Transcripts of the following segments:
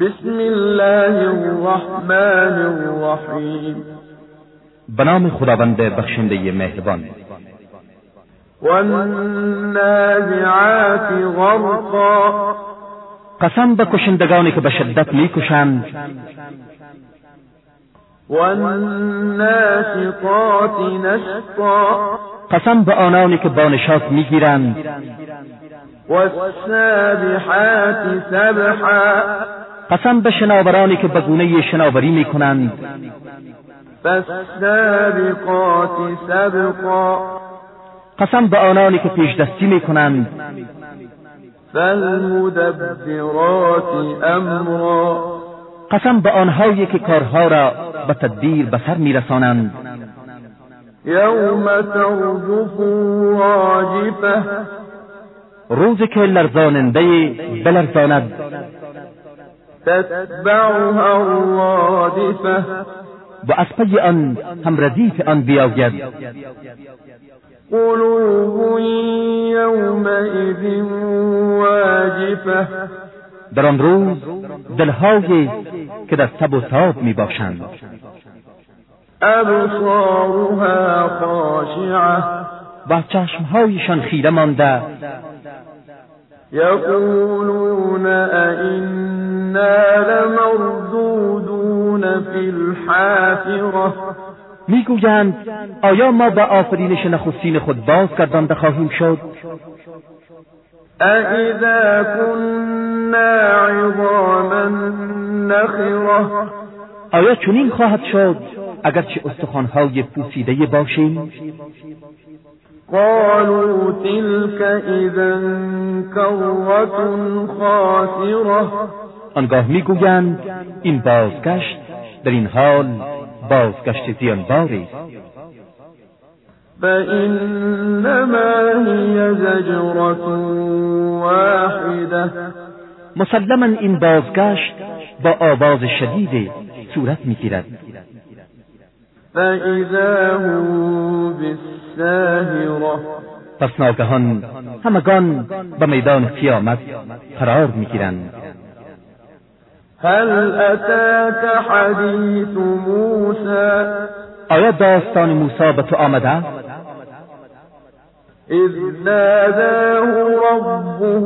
بسم الله الرحمن الرحیم. به نام خداوند بخشنده مهربان. والنازعات غرقا. قسم به کشندگانی که به شدت می‌کشند. والناشطات نشطا قسم به آنانی که با نشاط می‌گیرند. والسابحات سبحا. قسم به شناورانی که به گونه شناوری فالسابقات سبقا قسم به آنانی که پیش دستی فالمدبرات امرا. قسم به آنهایی که کارها را به تدبیر به سر میرسانند. یوم ترجف راجفه روزی که لرزاننده بلرزاند. تتبعها الرادفه و از پی آن هم ردیف آن بیاید. قلوب یومئذ واجفه در آن روز دلهایی که در تب و تاب می باشند ابصارها خاشعه و چشمهایشان خیره مانده. یقولون ائنا لمردودون فی الحافره می‌گویند آیا ما به آفرینش نخستین خود بازگردانده خواهیم شد؟ أإذا كنا عظاما نخرة. آیا چنین خواهد شد اگرچه استخوانهای پوسیده باشیم؟ قالوا تلك إذا كرة خاسرة. آنگاه می‌گویند این بازگشت در این حال بازگشت زیانباری است. فإنما هي زجرة واحدة. مسلما این بازگشت با آواز شدید صورت می‌گیرد. فإذا هم پس ناگهان همگان به میدان قیامت قرار می‌گیرند. هل أتاك حديث موسى آیا داستان موسی به تو آمده؟ إذ ناداه ربه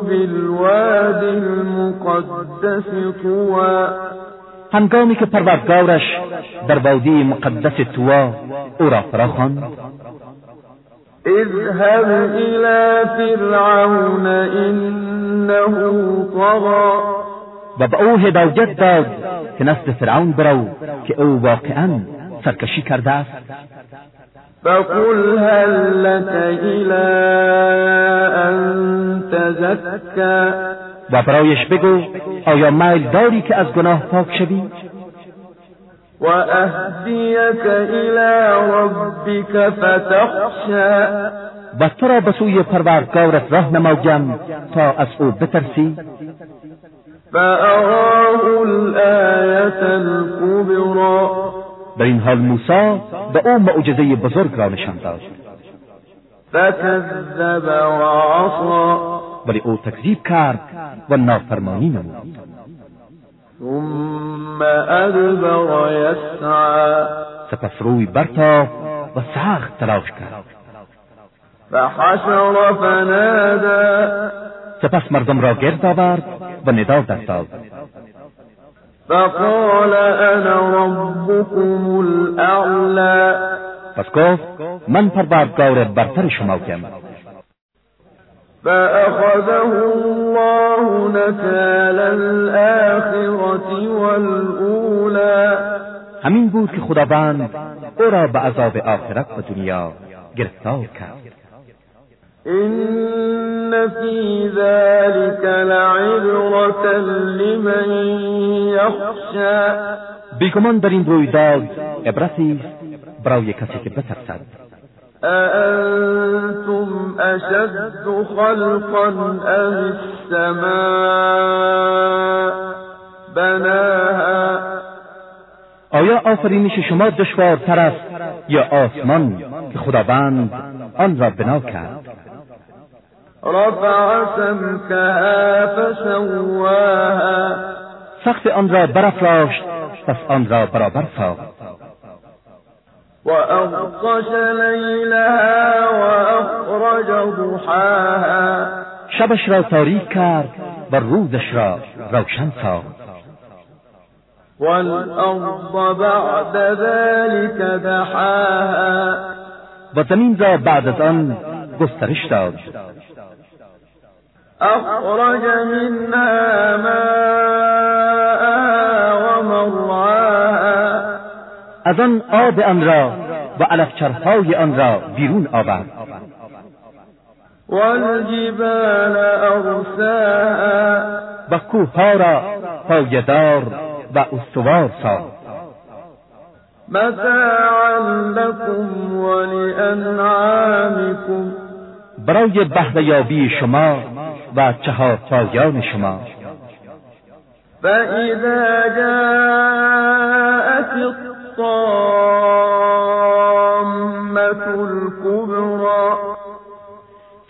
بالواد المقدس طوى. هنگامی که پروردگارش در وادی مقدس توا او را فراخواند اذهب إلى فرعون إنه طغى. و به او هدایت داد که نزد فرعون برو که او واقعا سرکشی کرده است. فقل هل لك إلى أن تزكى. و برایش بگو آیا میل داری که از گناه پاک شوی؟ وأهديك إلى ربك فتخشى. و تو را به سوی پروردگارت نمایم تا از أو بترسی. فأراه الآية الكبرى. در این حال موسی به أو معجزه بزرگ را نشان داد فكذب وعصى ولی أو تکذیب کرد و نافرمانی نمود. ثم أدبر يسعى. سپس روی برتافت و سخت تلاش کرد. فحشر فنادى. سپس مردم را گرد آورد و ندا داد فقال أنا ربكم الأعلى. پس گفت من پروردگار برتر شمایم فأخذه الله نكال الآخرة والأولى. همین بود که خداوند او را به عذاب آخرت و دنیا گرفتار کرد. إن في ذلك لعبرة لمن يخشى. بیگمان در این رویداد عبرتی برای کسی که بترسد. أأنتم أشد خلقا أم السماء؟ بناها آیا آفرینش شما دشوارتر است یا آسمان که خداوند آن را بنا کرد؟ رفع سمكها فسواها. سقف آن را برافراشت پس آن را برابر ساخت. وأغطش ليلها وأخرج ضحاها. شبش را تاریک کرد و روزش را روشن ساخت. والأرض بعد ذلك دحاها. و زمین را بعد از آن گسترش داد. أخرج منها ماءها از آن آب آن را و علفچرهای آن را بیرون آورد. والجبال أرساها. و کوهها را پایدار و استوار ساخت. متاعا لكم ولأنعامكم برای بهرهیابی شما و چهار پایان شما. فإذا جاءت الطامة الكبرى.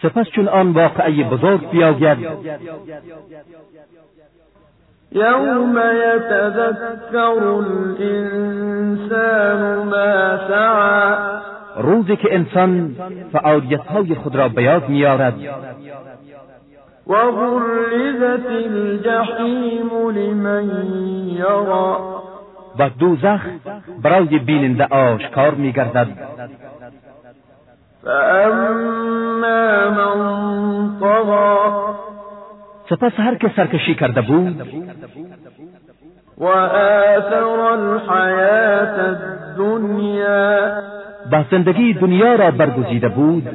سپس چون آن واقعه بزرگ بیاید يوم يتذكر الإنسان ما سعى. روزی که انسان فعالیتهای خود را به یاد میآورد وبرزت الجحيم لمن يرى. و دوزخ برای بیننده آشکار میگردد. من طغى سپس هر که سرکشی کرده بود وآثر الحياة الدنيا و زندگی دنیا را برگزیده بود.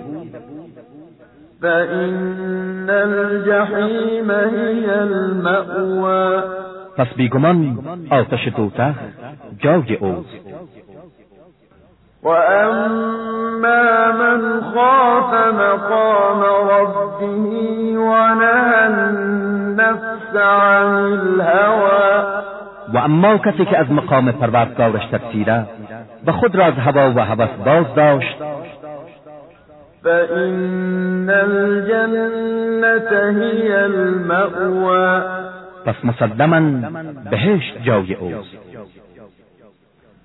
فإن الجحيم هي المأوى پس بیگمان آتش دوزخ جای اوست. وأما من خاف مقام ربه ونهى النفس عن الهوى و اما کسی که از مقام پروردگارش ترسیده و خود را از هوا و هوس باز داشت. فإن الجنة هي المأوى پس مسلما بهشت جای اوست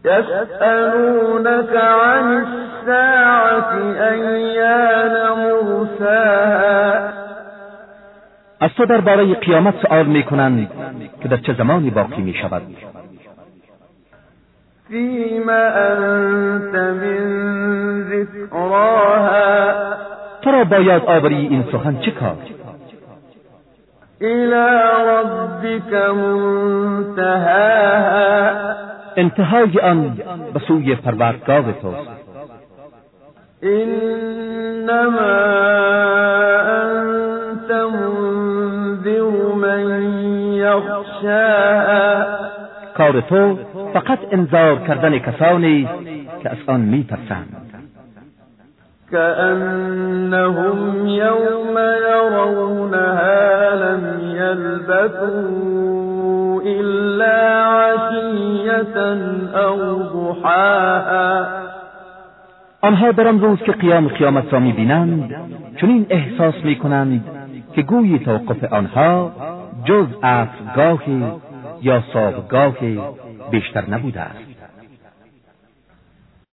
يسألونك عن الساعة أيان مرساها. از تو درباره قیامت سؤال می‌کنند که در چه زمانی باقی می شود فيم أنت من ذكراها تو را باید آوری این سخن چه کار؟ إلى ربك منتهاها. انتهای آن به سوی پروردگار توست إنما أنت منذر من يخشاها. کار تو فقط انذار کردن کسانی که از آن میترسند. كأنهم يوم يرونها لم يلبثوا إلا عشية أو ضحاها. آنها در آن روز که قیام قیامت را می‌بینند چنین احساس می‌کنند که گویی توقف آنها جز عصرگاهی یا صابگاهی بیشتر نبوده است.